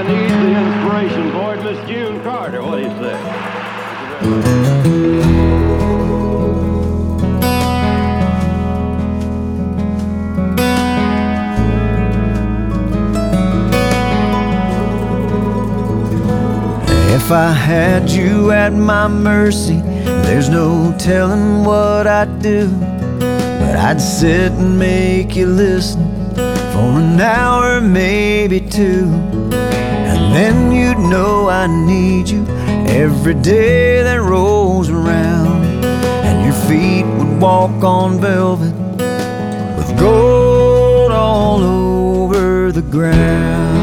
I need the inspiration it, Miss June Carter. What do you say? If I had you at my mercy, there's no telling what I'd do. But I'd sit and make you listen for an hour, maybe two. And then you'd know I need you every day that rolls around. And your feet would walk on velvet with gold all over the ground.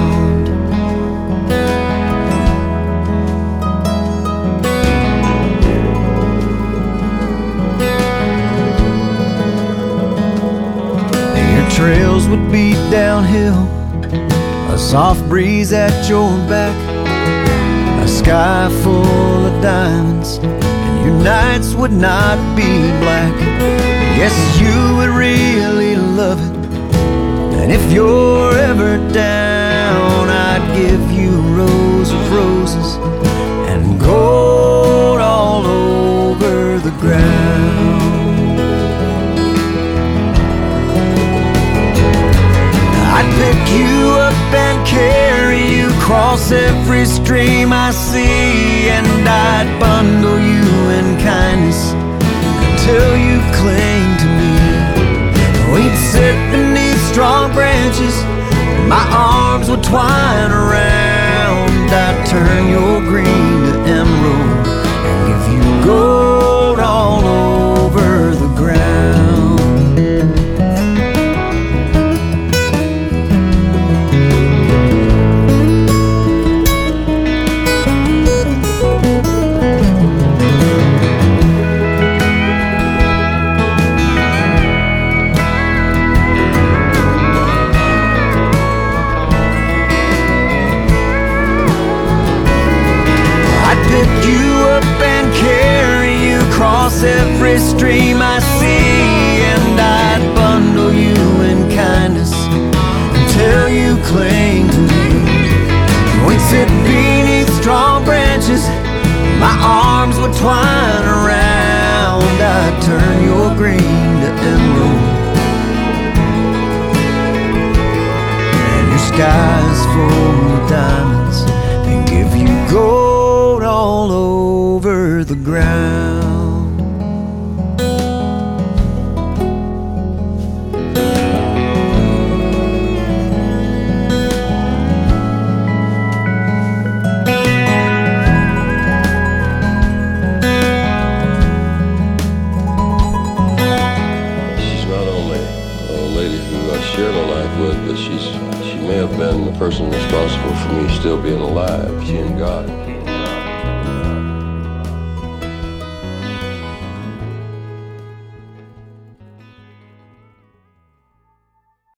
Trails would be downhill, a soft breeze at your back, a sky full of diamonds, and your nights would not be black. Yes, you would really love it. And if you're ever up and carry you across every stream I see, and I'd bundle you in kindness until you cling to me. We'd sit beneath strong branches, my arms would twine around. Across every stream I see, and I'd bundle you in kindness until you cling to me. We'd sit beneath strong branches, my arms would twine around. I'd turn your green to emerald, and your skies full of diamonds, shared life with, but she's she may have been the person responsible for me still being alive. She and God.